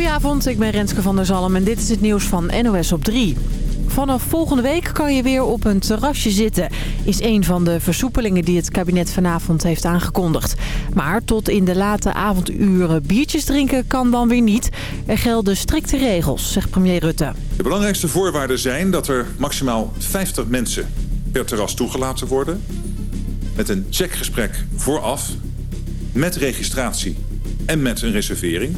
Goedenavond, ik ben Renske van der Zalm en dit is het nieuws van NOS op 3. Vanaf volgende week kan je weer op een terrasje zitten. Is een van de versoepelingen die het kabinet vanavond heeft aangekondigd. Maar tot in de late avonduren biertjes drinken kan dan weer niet. Er gelden strikte regels, zegt premier Rutte. De belangrijkste voorwaarden zijn dat er maximaal 50 mensen per terras toegelaten worden. Met een checkgesprek vooraf, met registratie en met een reservering.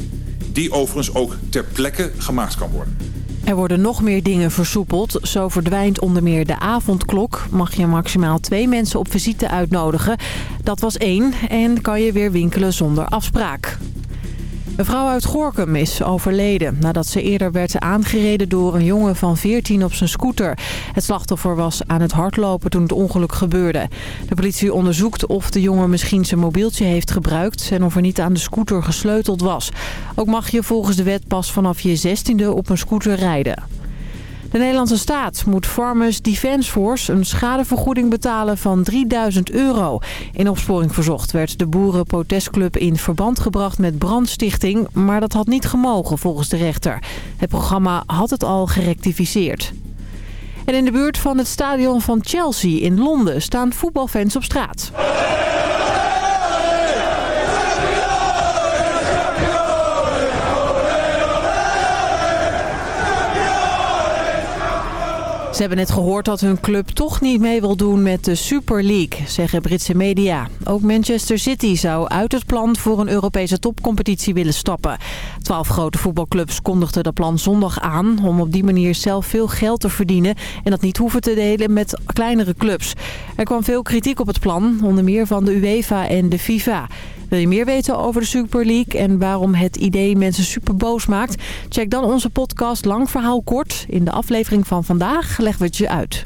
Die overigens ook ter plekke gemaakt kan worden. Er worden nog meer dingen versoepeld. Zo verdwijnt onder meer de avondklok. Mag je maximaal twee mensen op visite uitnodigen. Dat was één. En kan je weer winkelen zonder afspraak. Een vrouw uit Gorkum is overleden nadat ze eerder werd aangereden door een jongen van 14 op zijn scooter. Het slachtoffer was aan het hardlopen toen het ongeluk gebeurde. De politie onderzoekt of de jongen misschien zijn mobieltje heeft gebruikt en of er niet aan de scooter gesleuteld was. Ook mag je volgens de wet pas vanaf je 16e op een scooter rijden. De Nederlandse staat moet Farmers Defence Force een schadevergoeding betalen van 3000 euro. In opsporing verzocht werd de boerenprotestclub in verband gebracht met brandstichting, maar dat had niet gemogen volgens de rechter. Het programma had het al gerectificeerd. En in de buurt van het stadion van Chelsea in Londen staan voetbalfans op straat. Hebben net gehoord dat hun club toch niet mee wil doen met de Super League, zeggen Britse media. Ook Manchester City zou uit het plan voor een Europese topcompetitie willen stappen. Twaalf grote voetbalclubs kondigden dat plan zondag aan om op die manier zelf veel geld te verdienen en dat niet hoeven te delen met kleinere clubs. Er kwam veel kritiek op het plan, onder meer van de UEFA en de FIFA. Wil je meer weten over de Super League en waarom het idee mensen super boos maakt? Check dan onze podcast Lang Verhaal Kort. In de aflevering van vandaag we het je uit.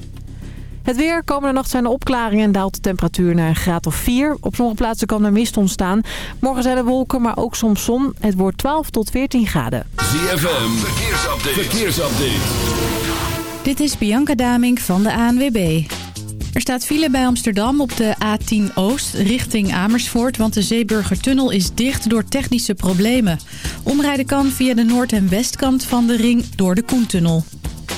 Het weer. Komende nacht zijn er opklaringen en daalt de temperatuur naar een graad of 4. Op sommige plaatsen kan er mist ontstaan. Morgen zijn er wolken, maar ook soms zon. Het wordt 12 tot 14 graden. ZFM. Verkeersupdate. Verkeersupdate. Dit is Bianca Damink van de ANWB. Er staat file bij Amsterdam op de A10 Oost richting Amersfoort... want de Zeeburgertunnel is dicht door technische problemen. Omrijden kan via de noord- en westkant van de ring door de Koentunnel.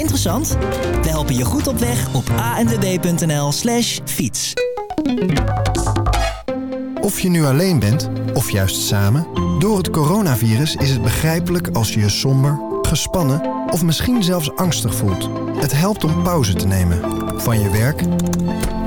Interessant? We helpen je goed op weg op anwb.nl slash fiets. Of je nu alleen bent, of juist samen... door het coronavirus is het begrijpelijk als je je somber, gespannen... of misschien zelfs angstig voelt. Het helpt om pauze te nemen. Van je werk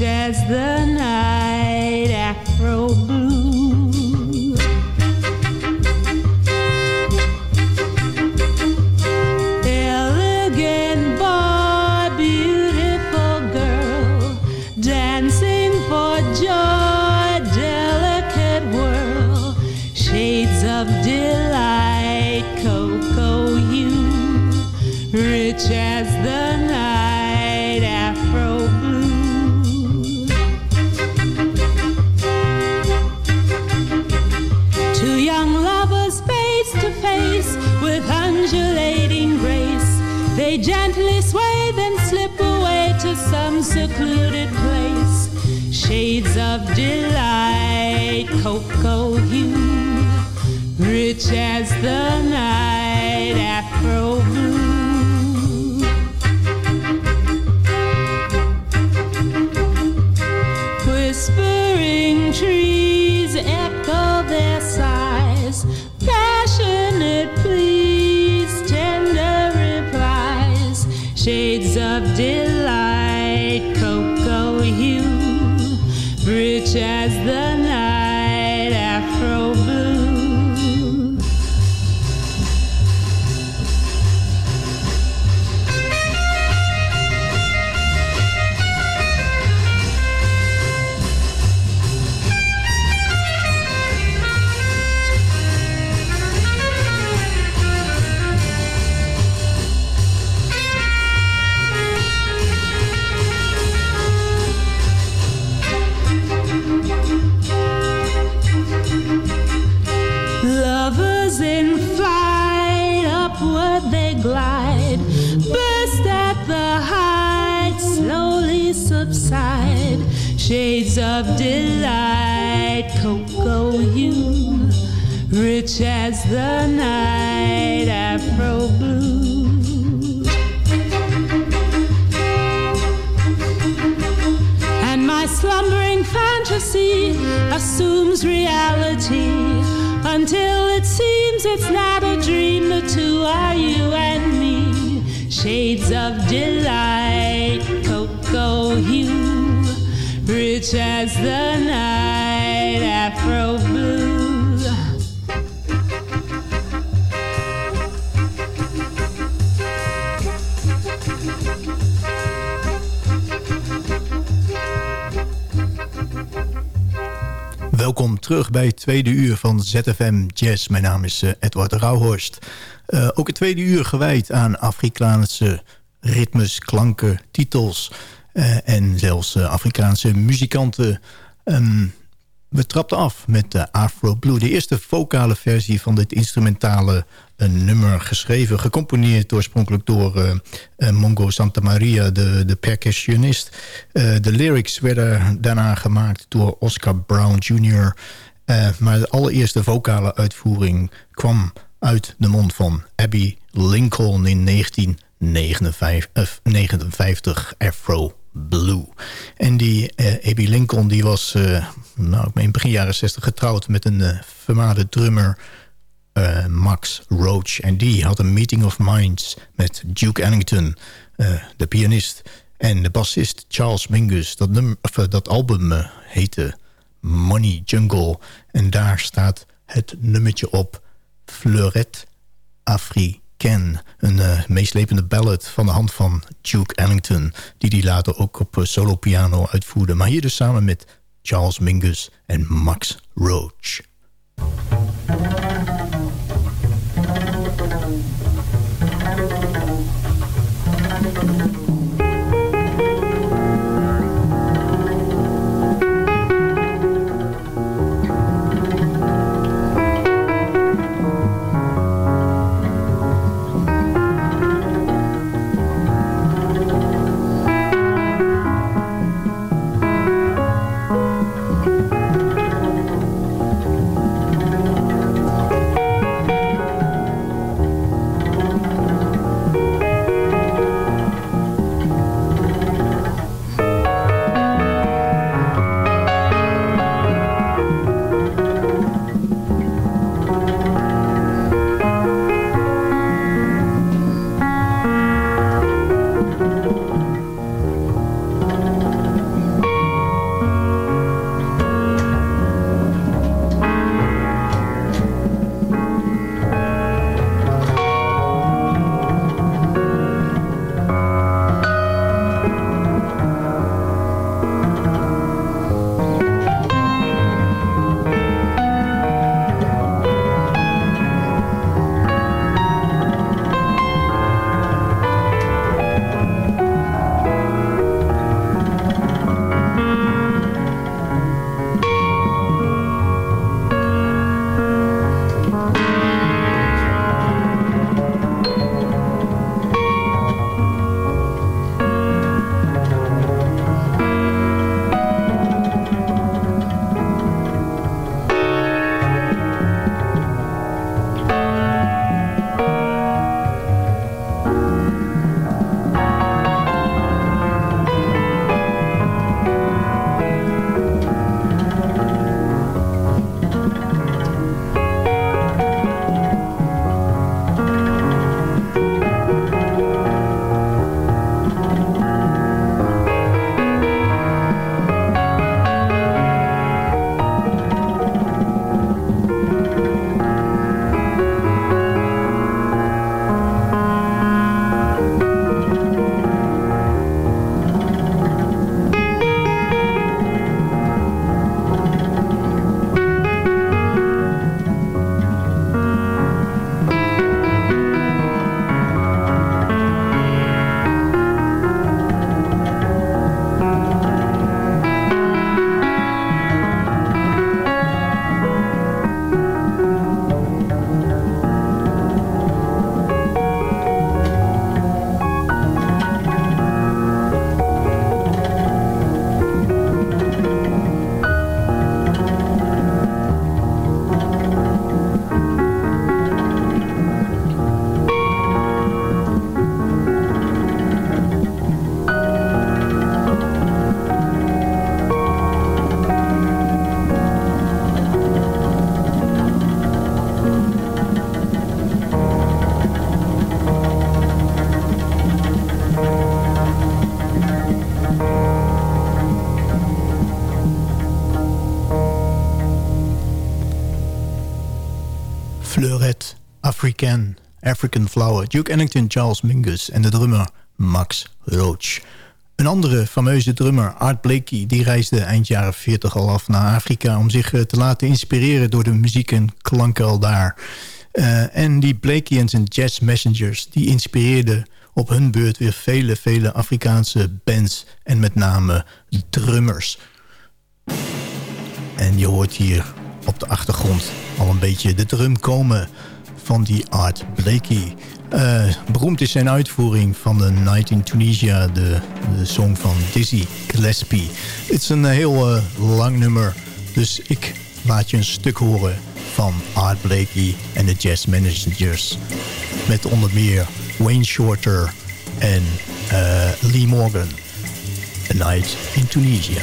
Rich as the night, Love. Tweede uur van ZFM Jazz. Mijn naam is eh, Edward Rauhorst. Eh, ook het tweede uur gewijd aan Afrikaanse ritmes, klanken, titels... eh, en zelfs Afrikaanse muzikanten. Ehm, we trapten af met de Afro Blue. De eerste vocale versie van dit instrumentale nummer geschreven. Gecomponeerd oorspronkelijk door Mongo Santa Maria, de, de percussionist. De lyrics werden daarna gemaakt door Oscar Brown Jr. Eh, maar de allereerste vocale uitvoering kwam uit de mond van Abby Lincoln in 1959 Afro Blue. En die eh, Abby Lincoln die was eh, nou, meen begin jaren 60 getrouwd met een eh vermaarde drummer eh, Max Roach. En die had een meeting of minds met Duke Ellington, eh, de pianist. En de bassist Charles Mingus. Dat, nummer, eh, dat album eh, heette Money Jungle. En daar staat het nummertje op Fleurette Africaine. Een eh, meeslepende ballad van de hand van Duke Ellington... die die later ook op eh, solo piano uitvoerde. Maar hier dus samen met Charles Mingus en Max Roach. African, Flower... Duke Ellington, Charles Mingus en de drummer Max Roach. Een andere fameuze drummer, Art Blakey... die reisde eind jaren 40 al af naar Afrika... om zich eh, te laten inspireren door de muziek en klanken al daar. Uh, en die Blakey en zijn Jazz Messengers... die inspireerden op hun beurt weer vele, vele Afrikaanse bands... en met name drummers. En je hoort hier op de achtergrond al een beetje de drum komen van die Art Blakey. Uh, beroemd is zijn uitvoering van de Night in Tunisia, de, song van Dizzy Gillespie. Het is een heel uh, lang nummer, dus ik laat je een stuk horen van Art Blakey en de Jazz Managers. Met onder meer Wayne Shorter en Lee Morgan. A Night in Tunisia.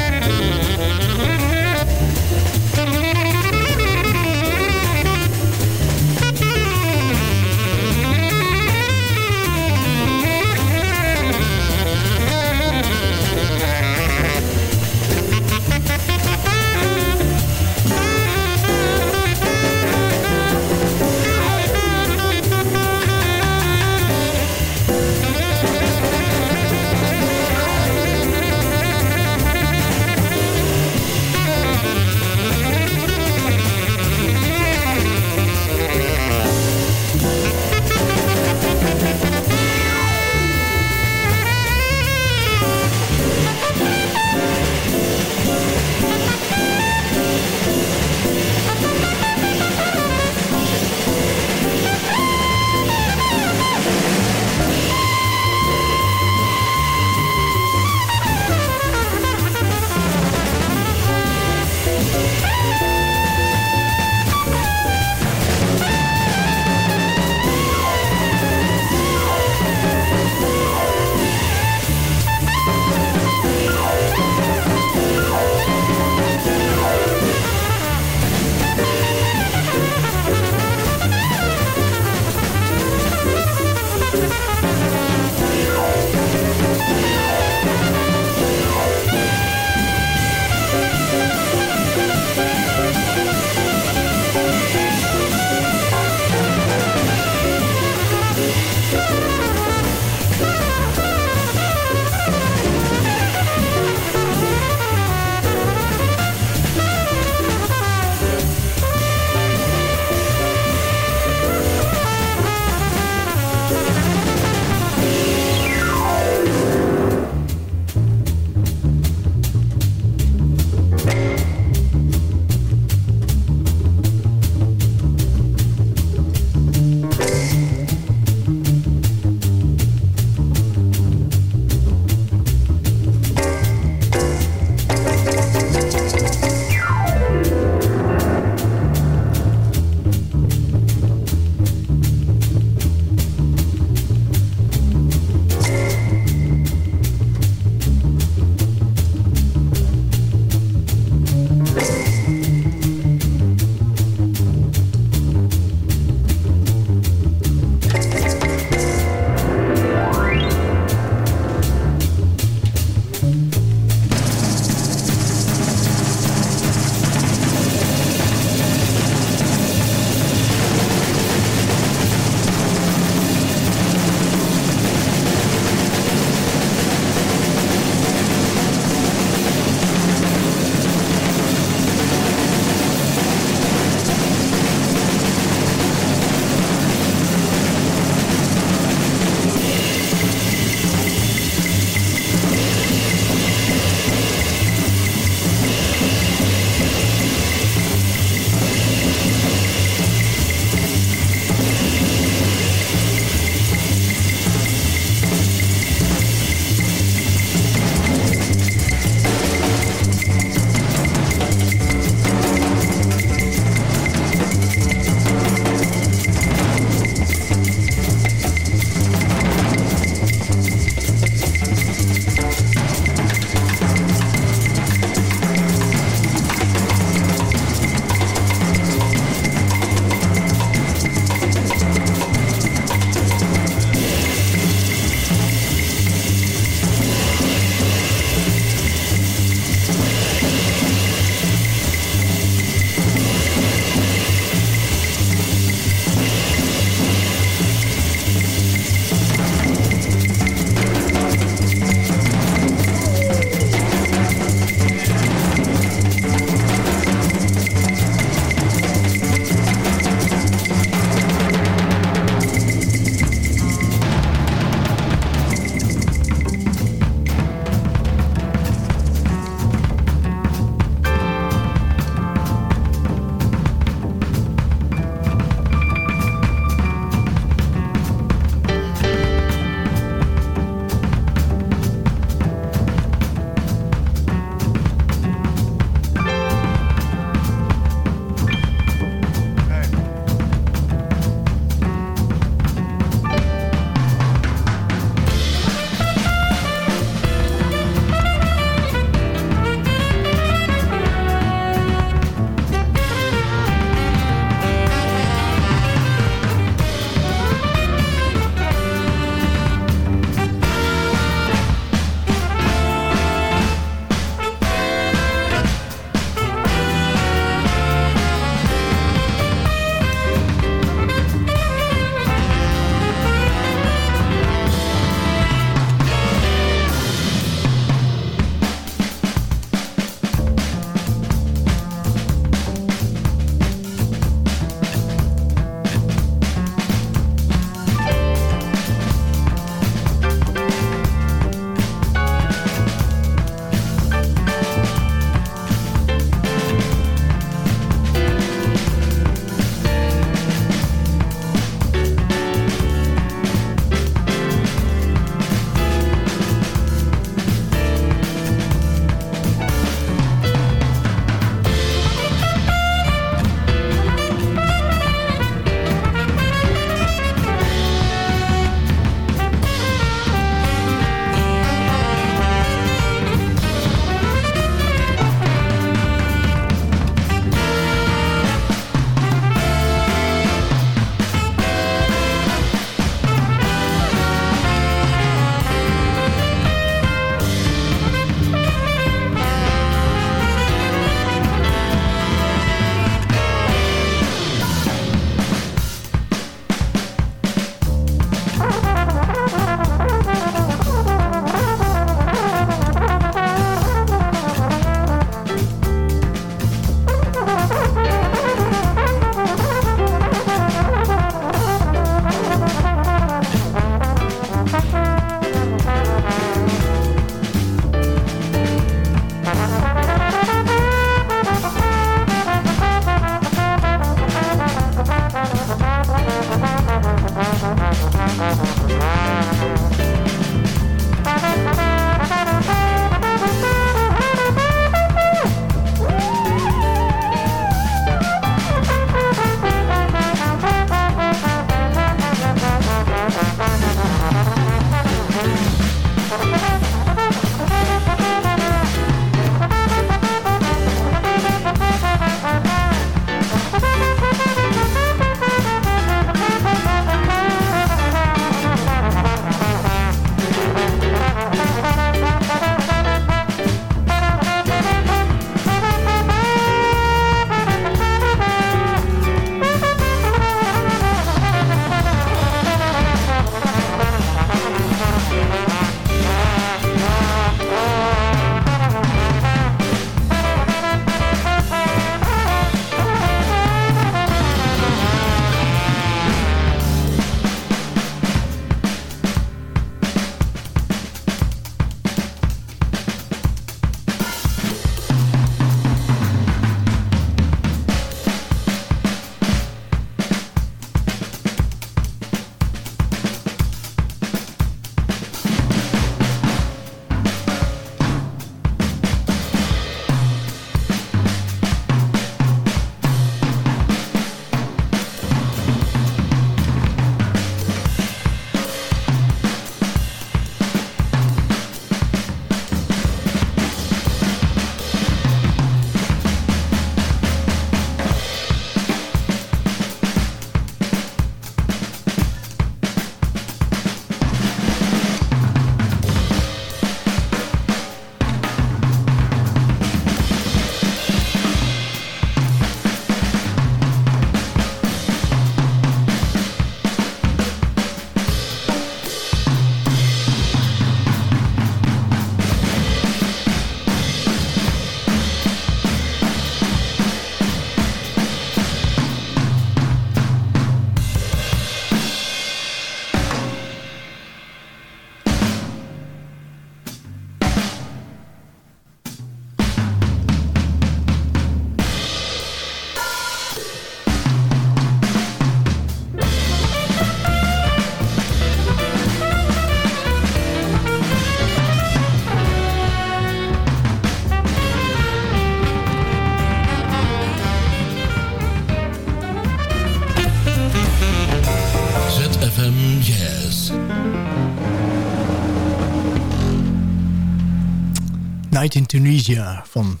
Night in Tunisia van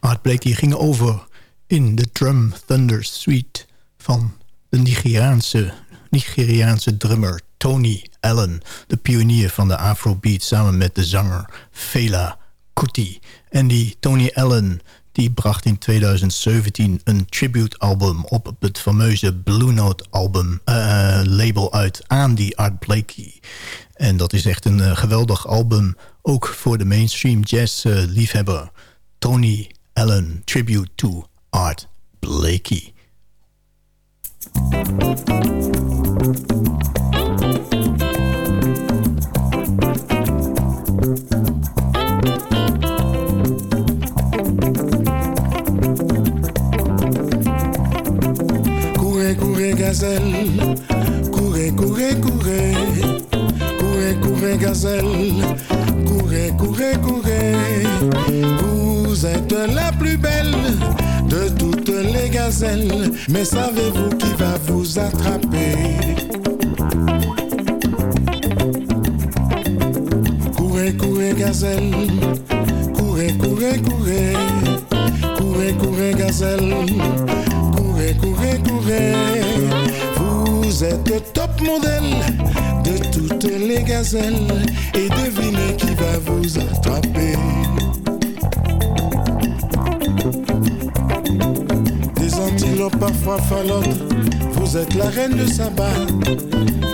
Art Blakey ging over in de Drum Thunder Suite van de Nigeriaanse, Nigeriaanse drummer Tony Allen, de pionier van de Afrobeat, samen met de zanger Fela Kuti. En die Tony Allen die bracht in 2017 een tribute album op het fameuze Blue Note album uh, label uit aan die Art Blakey. En dat is echt een uh, geweldig album, ook voor de mainstream jazz uh, liefhebber. Tony Allen, tribute to Art Blakey. gazelle, courez, courez, courez, courez, gazelle, courez, courez, courez. Vous êtes la plus belle de toutes les gazelles, mais savez-vous qui va vous attraper? Courez, courez, gazelle, courez, courez, courez, courez, courez, gazelle courez, courez, courez. Vous êtes top modèle de toutes les gazelles. Et devinez qui va vous attraper. Des antilopes parfois falottes, vous êtes la reine de sabbat.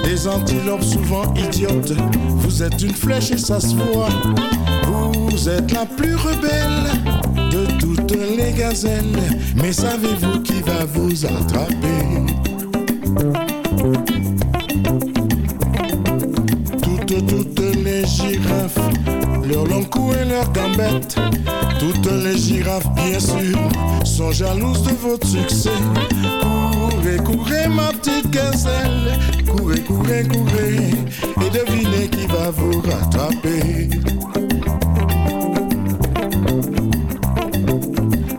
Des antilopes souvent idiotes, vous êtes une flèche et ça se voit. Vous êtes la plus rebelle de toutes les gazelles. Mais savez-vous qui va vous attraper? Toutes, toutes les girafes, leur long cou et leur gambette. Toutes les girafes, bien sûr, sont jalouses de votre succès. Courez, courez, ma petite gazelle. Courez, courez, courez. Et devinez qui va vous rattraper.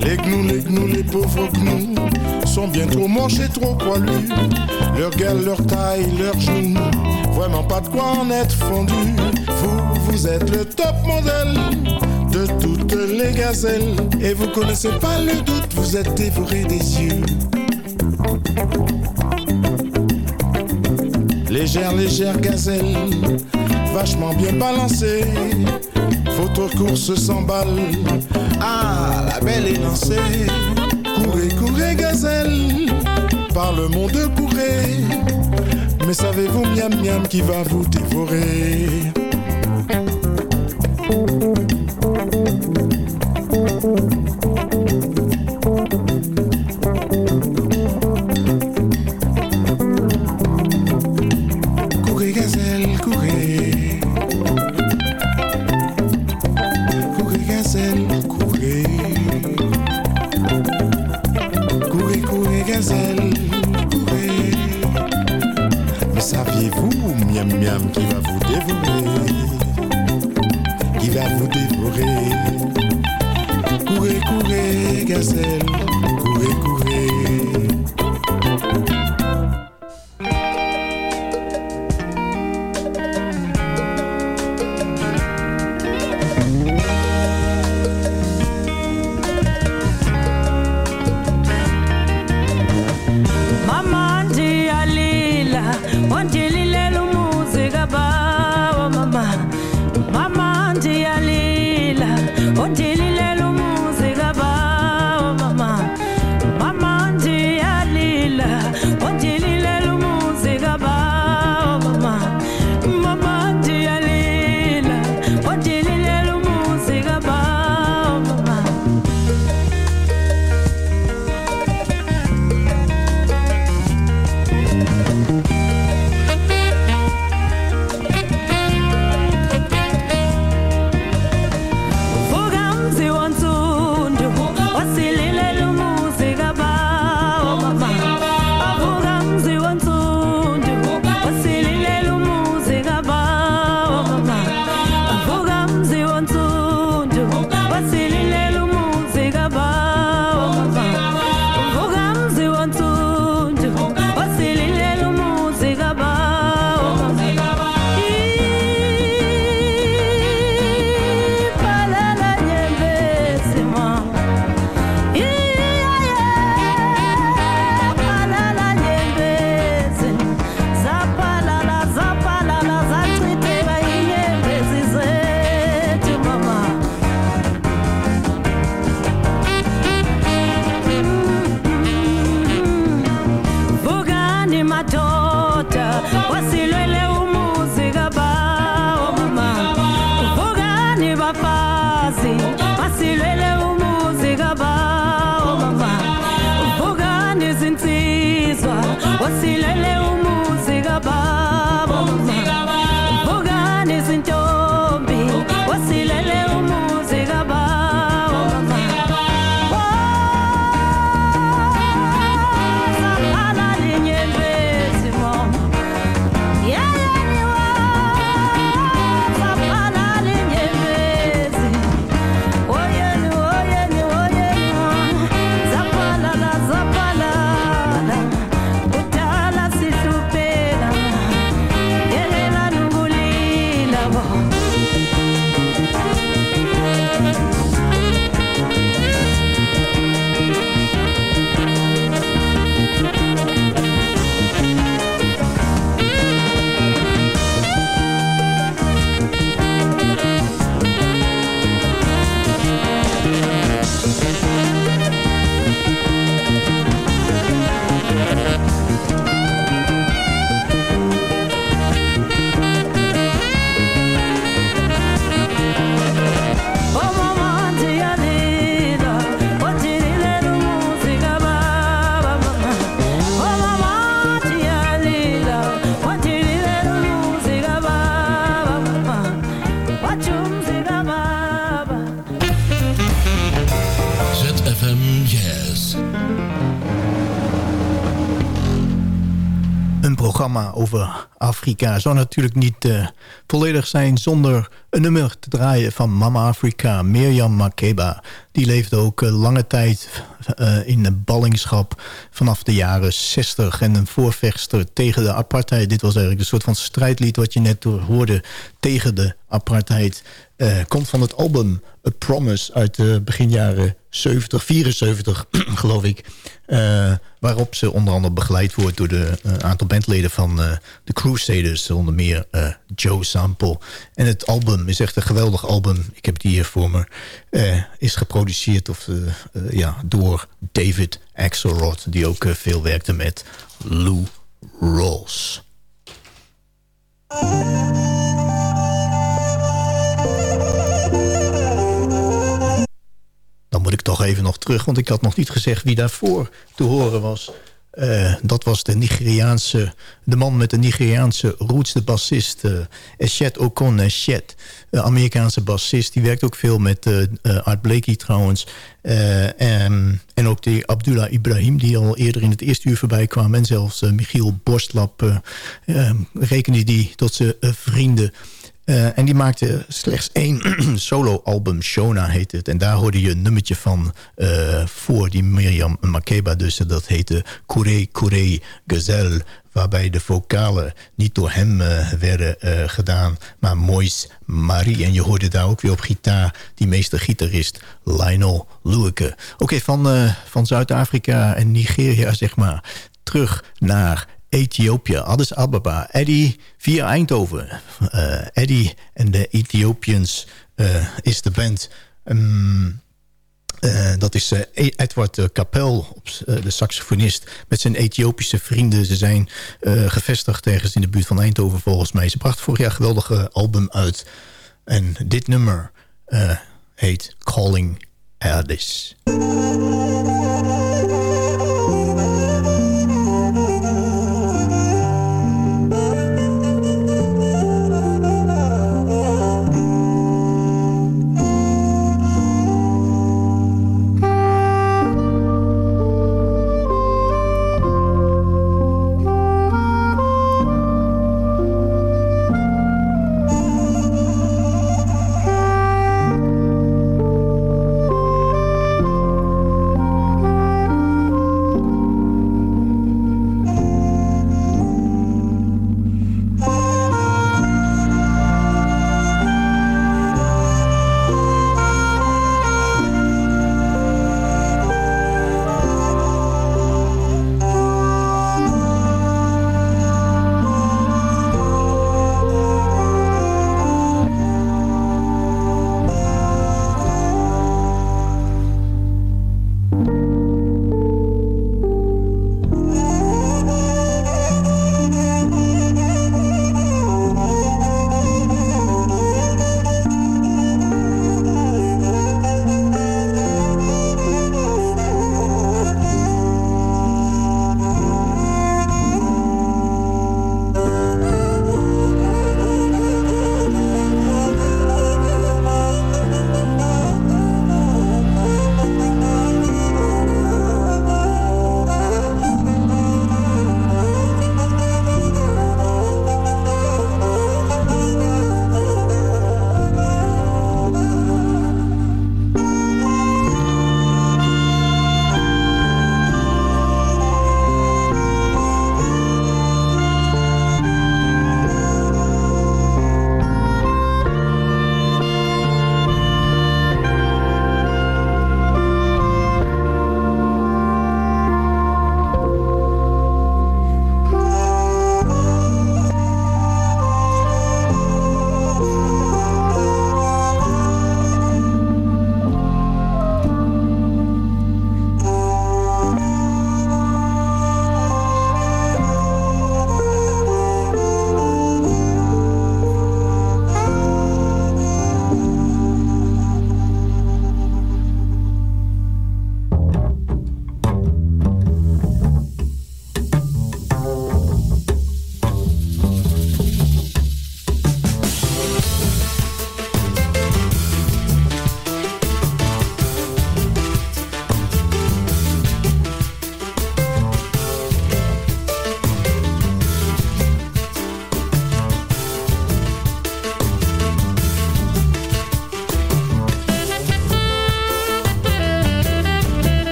Les gnous, les gnous, les pauvres gnous sont bien trop moches et trop poilus. Leur gueule, leur taille, leurs genoux, vraiment pas de quoi en être fondu. Vous, vous êtes le top modèle de toutes les gazelles. Et vous connaissez pas le doute, vous êtes dévoré des yeux. Légère, légère gazelle, vachement bien balancée. Votre course s'emballe, ah, la belle est lancée. Courez, courez, gazelle, par le monde courez. Mais savez-vous, miam miam, qui va vous dévorer? Over Afrika zou natuurlijk niet uh, volledig zijn... zonder een nummer te draaien van Mama Afrika, Mirjam Makeba. Die leefde ook uh, lange tijd uh, in de ballingschap vanaf de jaren 60... en een voorvechter tegen de apartheid. Dit was eigenlijk een soort van strijdlied wat je net hoorde tegen de apartheid... komt van het album A Promise uit de begin jaren 70, 74 geloof ik. Uh, waarop ze onder andere begeleid wordt door de aantal bandleden van de Crusaders. Onder meer Joe Sample. En het album is echt een geweldig album. Ik heb die hier voor me. Is geproduceerd of, ja, door David Axelrod. Die ook veel werkte met Lou Rawls. Dan moet ik toch even nog terug, want ik had nog niet gezegd wie daarvoor te horen was. Uh, dat was de Nigeriaanse, de man met de Nigeriaanse roots, de bassist uh, Eshet Okon Eshet. De Amerikaanse bassist, die werkt ook veel met uh, Art Blakey trouwens. En, en, ook die Abdullah Ibrahim, die al eerder in het eerste uur voorbij kwam. En zelfs Michiel Borstlap rekende die tot zijn vrienden. Uh, en die maakte slechts één solo-album, Shona heet het. En daar hoorde je een nummertje van uh, voor die Miriam Makeba. Dus dat heette Kure Kure Gazelle. Waarbij de vocalen niet door hem uh, werden gedaan, maar Mois Marie. En je hoorde daar ook weer op gitaar die meester-gitarist Lionel Lueke. Oké, van, van Zuid-Afrika en Nigeria, zeg maar, terug naar Ethiopië, Addis Ababa. Eddie via Eindhoven. Uh, Eddie en de Ethiopians uh, is de band. Um, uh, dat is Edward Kapel, de saxofonist, met zijn Ethiopische vrienden. Ze zijn gevestigd ergens in de buurt van Eindhoven volgens mij. Ze bracht vorig jaar een geweldige album uit. En dit nummer heet Calling Addis.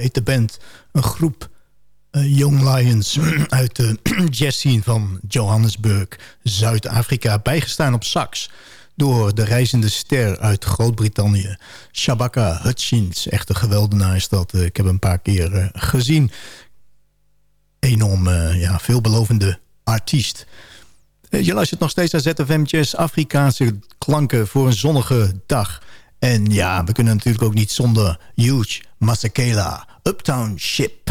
Heet de band. Een groep uh, Young Lions uit de jazzscene van Johannesburg, Zuid-Afrika. Bijgestaan op sax door de reizende ster uit Groot-Brittannië. Shabaka Hutchins, echt een geweldenaar is dat. ik heb een paar keer uh, gezien. Enorm ja, veelbelovende artiest. Je luistert nog steeds naar ZFM Jazz, Afrikaanse klanken voor een zonnige dag. En ja, we kunnen natuurlijk ook niet zonder Huge Masakela, Uptown Ship.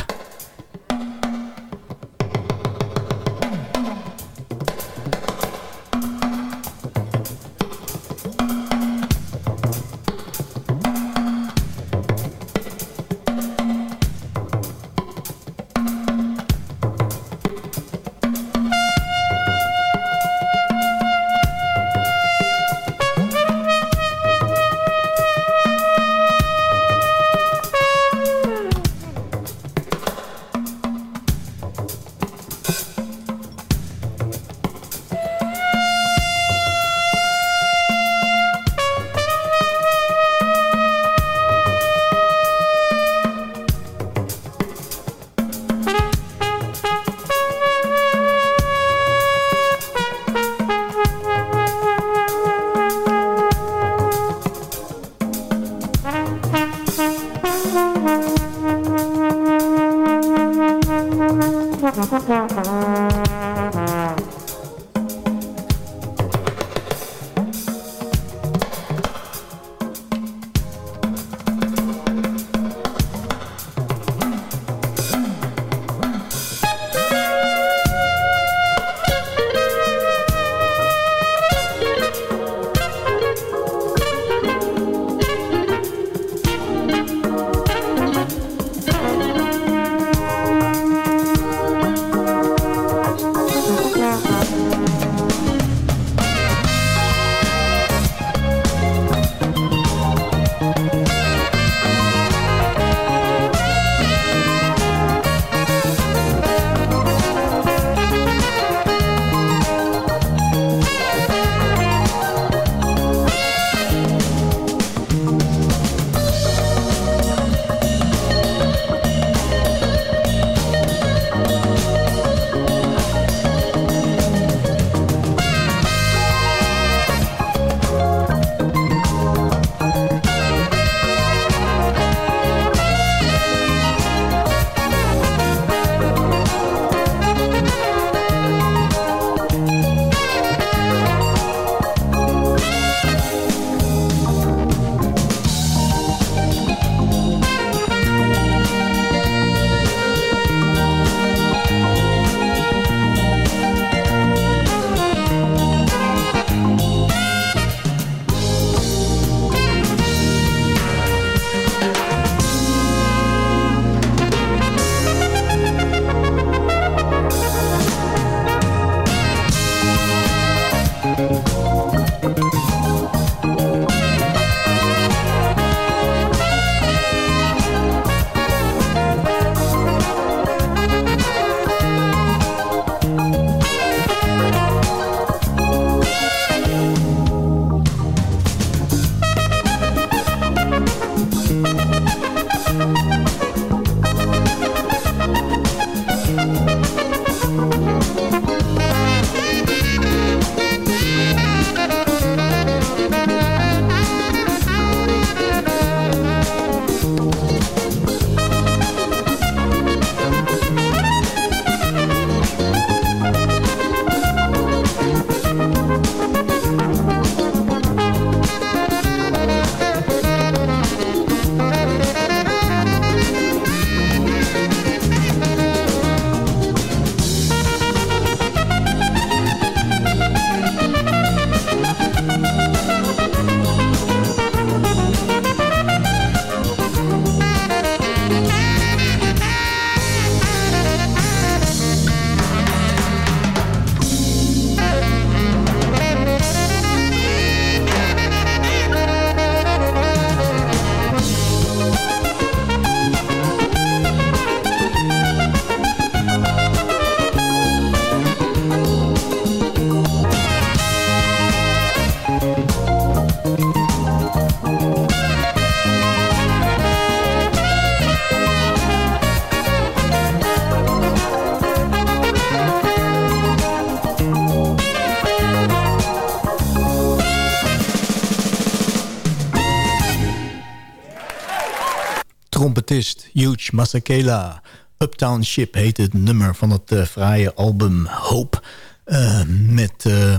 Huge Masakela. Uptown Ship heet het nummer van het uh, fraaie album Hope... Uh, met uh,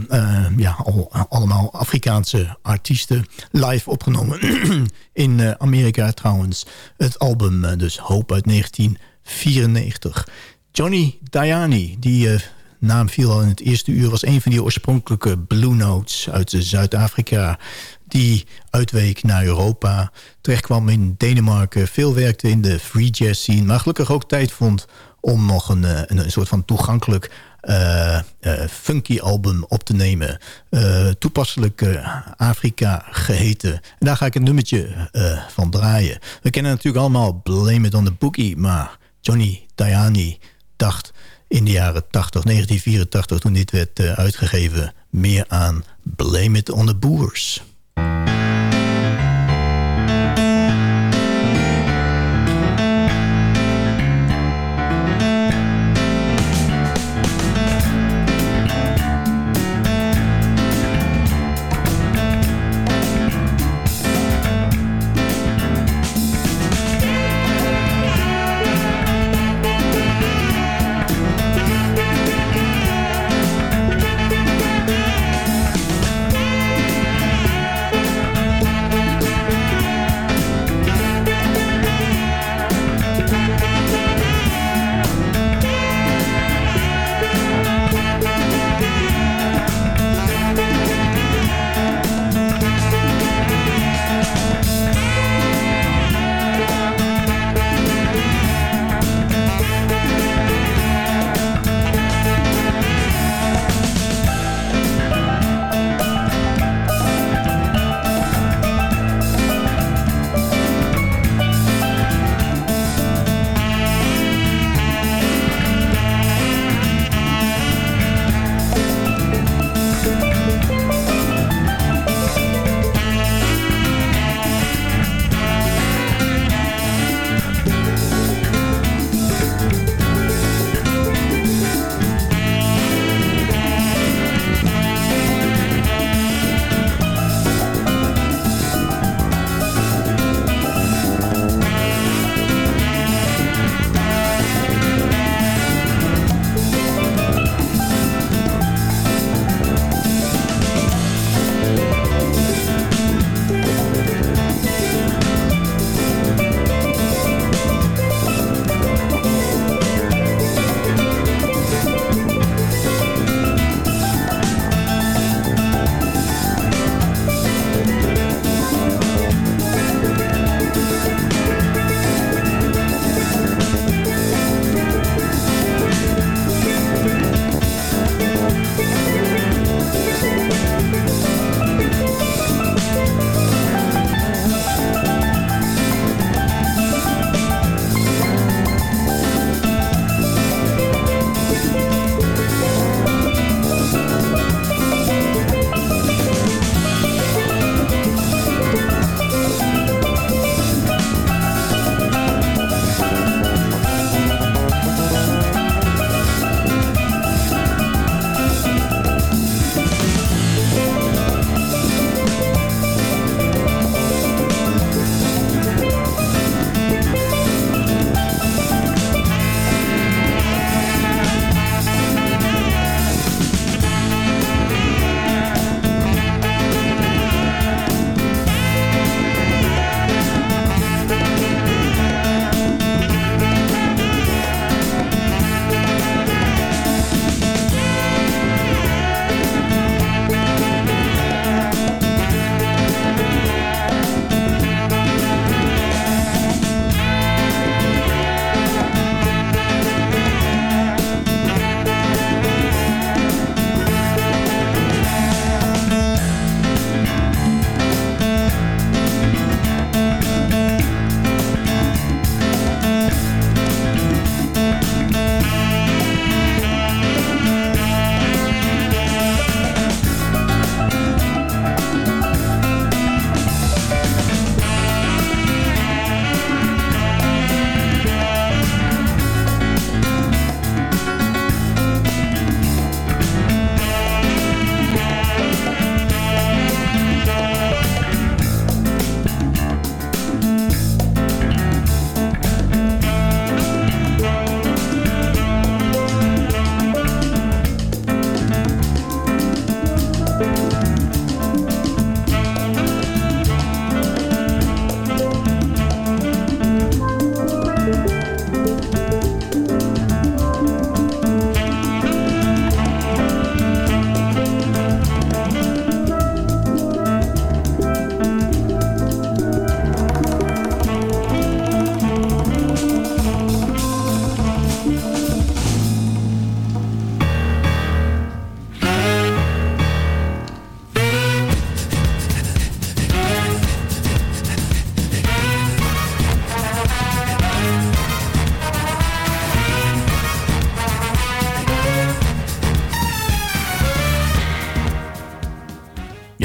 ja, al, allemaal Afrikaanse artiesten live opgenomen. In Amerika trouwens. Het album dus Hope uit 1994. Johnny Diani, die naam viel al in het eerste uur... was een van die oorspronkelijke Blue Notes uit Zuid-Afrika die uitweek naar Europa. Terechtkwam in Denemarken, veel werkte in de free jazz scene... maar gelukkig ook tijd vond om nog een, een, een soort van toegankelijk uh, uh, funky album op te nemen. Uh, toepasselijk Afrika geheten. En daar ga ik een nummertje van draaien. We kennen natuurlijk allemaal Blame It on the Boogie... maar Johnny Diani dacht in de jaren 80, 1984... toen dit werd uitgegeven, meer aan Blame It on the Boers. you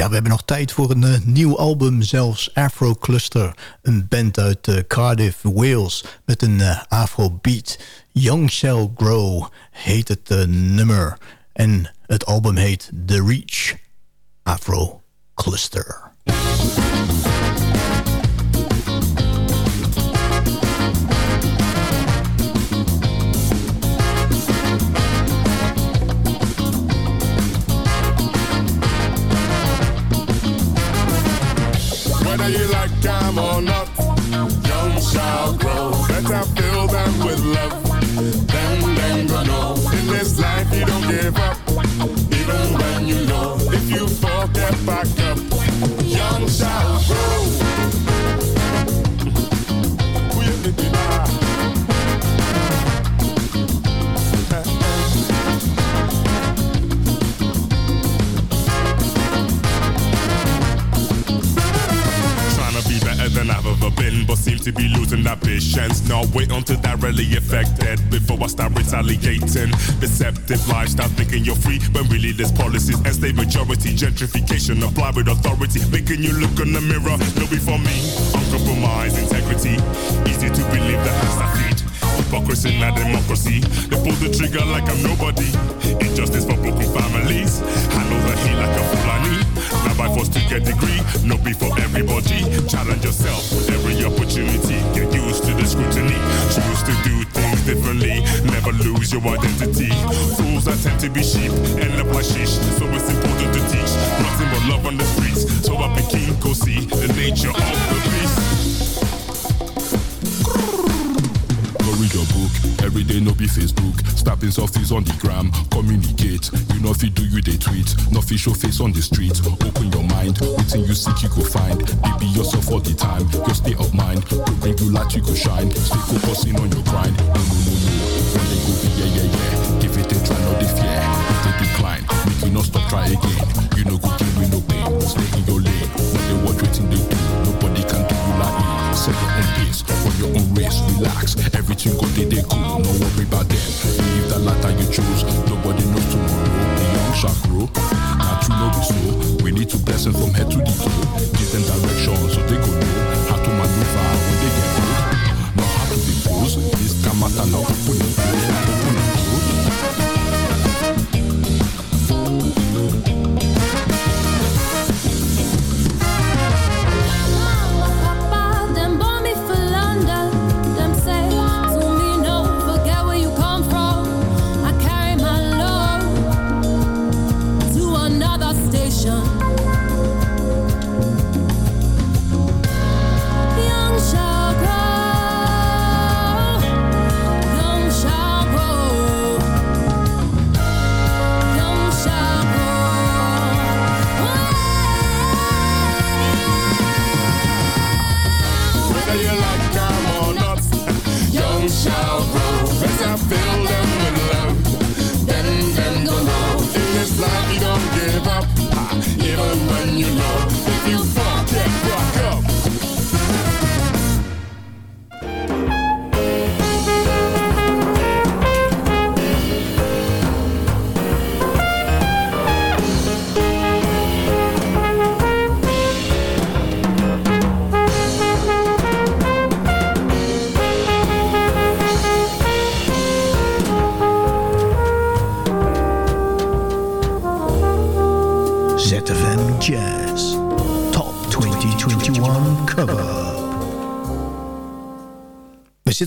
We hebben nog tijd voor een uh, nieuw album, zelfs Afro Cluster. Een band uit uh, Cardiff, Wales, met een uh, Afro-beat. Young Shall Grow heet het nummer. En het album heet The Reach Afro Cluster. Them or not, young shall grow. Better fill them with love. Then, go know. In this life, you don't give up. Even when you know. If you fall, get back up. Patience. Now wait until that really affected before I start retaliating. Deceptive lifestyle thinking you're free, when really there's policies and state majority. Gentrification apply with authority, making you look in the mirror. No before me, uncompromised integrity. Easy to believe the hands that feed. Hypocrisy, not democracy. They pull the trigger like I'm nobody. Injustice for broken families. Handle the heat like a Fulani. By force to get degree, no be for everybody. Challenge yourself with every opportunity. Get used to the scrutiny. Choose to do things differently. Never lose your identity. Fools that tend to be sheep end up like. So it's important to teach nothing but love on the streets. So I begin go see the nature of the beast. Read your book. Every day no be Facebook. Stabbing selfies on the gram. Communicate. You know if you do you they tweet. No fit show face on the street. Open your mind. Waiting you seek you go find. Baby yourself all the time. Your state of mind. Go bring you light you go shine. Stay focusing on your grind. No no no no. When they go be yeah yeah yeah. Give it a try, no they fear. If they decline, make you not stop try again. You know go gain with no pain. Stay in your lane. When they watch waiting they do. Nobody can do you like me. Your own pace. For your own race. Relax. Everything go they they cool. No worry about them. Believe that life that you choose. Nobody knows tomorrow. The young shall grow. Now true no be so. We need to bless them from head to the toe. Give them direction so they go know how to maneuver when they get old. Know how to dispose. This can matter now. Open and close.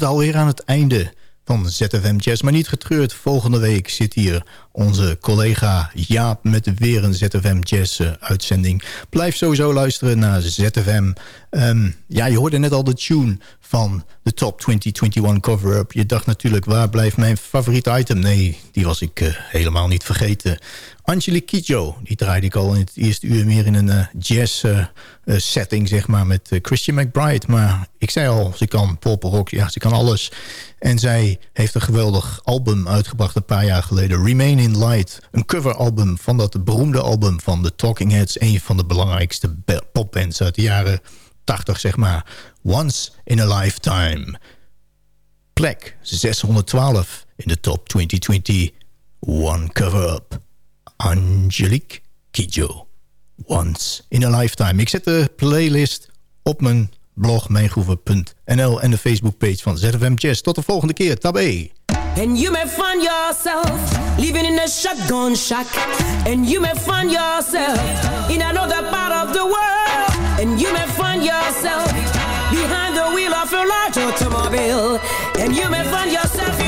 Alweer aan het einde van ZFM Jazz. Maar niet getreurd, volgende week zit hier onze collega Jaap... met weer een ZFM Jazz eh, uitzending. Blijf sowieso luisteren naar ZFM. Ehm, ja, je hoorde net al de tune van de Top 2021 cover-up. Je dacht natuurlijk, waar blijft mijn favoriete item? Nee, die was ik eh, helemaal niet vergeten. Angelique Kidjo, die draaide ik al in het eerste uur meer in een eh, jazz eh, eh, setting, zeg maar, met Christian McBride. Maar ik zei al, ze kan pop, rock, ja, ze kan alles. En zij heeft een geweldig album uitgebracht een paar jaar geleden. Remain in Light, een coveralbum van dat beroemde album van The Talking Heads. Een van de belangrijkste be- popbands uit de jaren 80, zeg maar. Once in a Lifetime. Plek 612 in de top 2020 One Cover Up. Angelique Kidjo. Once in a Lifetime. Ik zet de playlist op mijn blog mijngroeven.nl en de Facebookpage van ZFM Jazz. Tot de volgende keer. Tabé. And you may find yourself living in a shotgun shack. And you may find yourself in another part of the world. And you may find yourself behind the wheel of a large automobile. And you may find yourself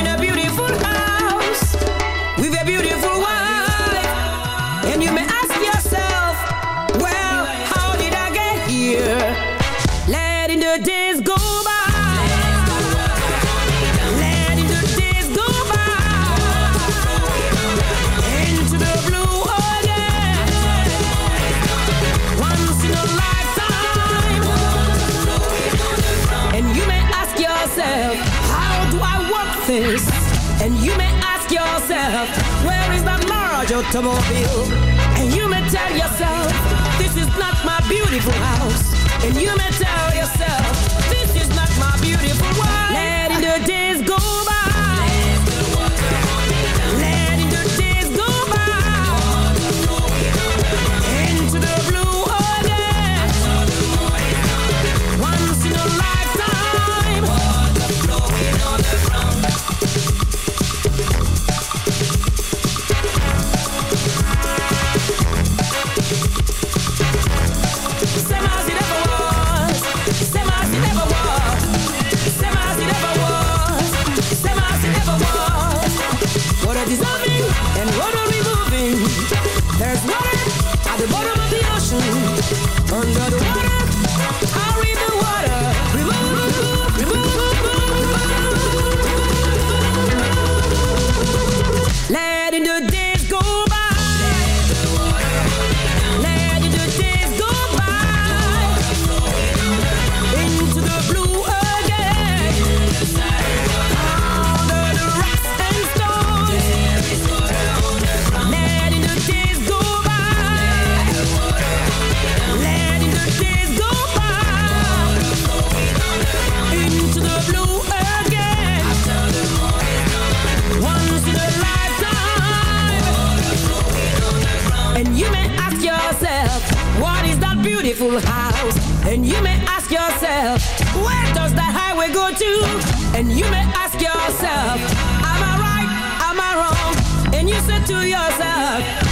yourself, how do I work this? And you may ask yourself, where is that large automobile? And you may tell yourself, this is not my beautiful house. And you may tell yourself, this is not my beautiful world. Beautiful house? And you may ask yourself, where does that highway go to? And you may ask yourself, am I right? Am I wrong? And you say to yourself,